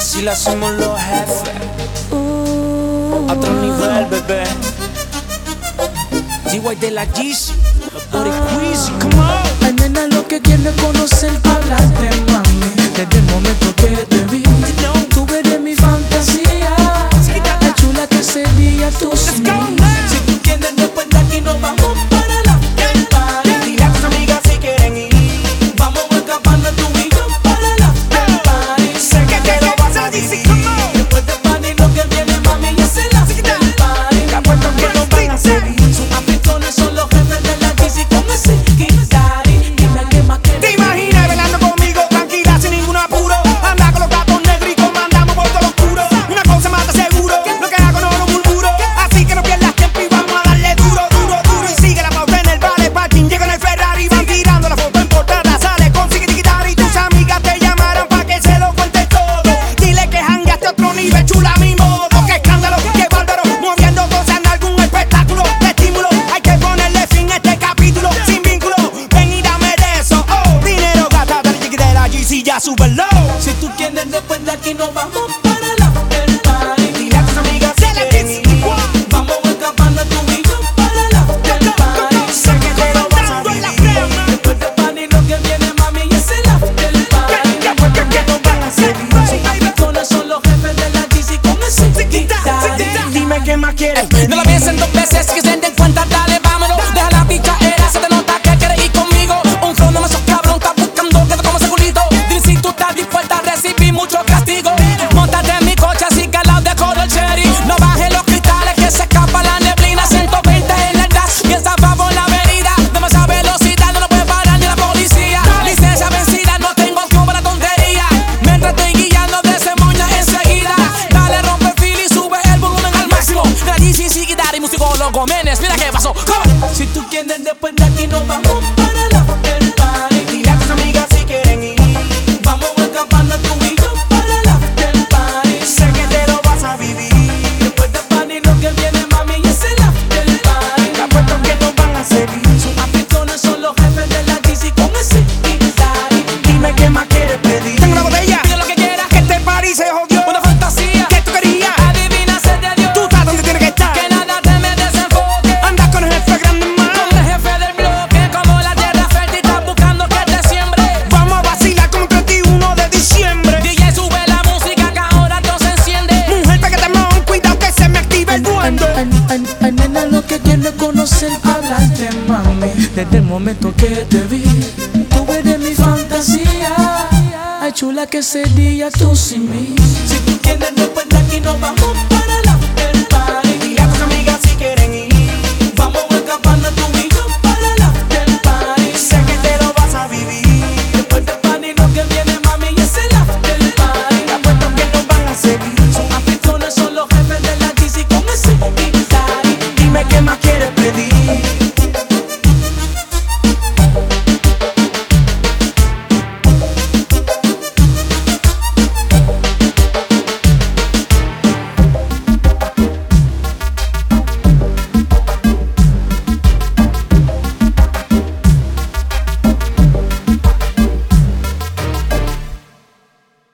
Así lo hacemos los jefes. A otro nivel, bebé. D.Y. de la Yeezy. Los come on. Ay, nena, lo que quiero es conocer para las demás. ¿qué más quieres? No la piensen dos veces, que se den cuenta, dale, vámonos. Deja la pichadera, se te nota que quieres ir conmigo. Un flow no me sos cabrón, estás buscando que te comas el culito. Dime si tú estás dispuesta a recibir mucho Gómez, mira qué pasó. ¡Come! Si tú quieres después de aquí nos vamos. no conocen hablarte, mami. Desde el momento que te vi, tú eres mi fantasía. Ay, chula que ese día tú sin mí. Si tú tienes no cuenta aquí no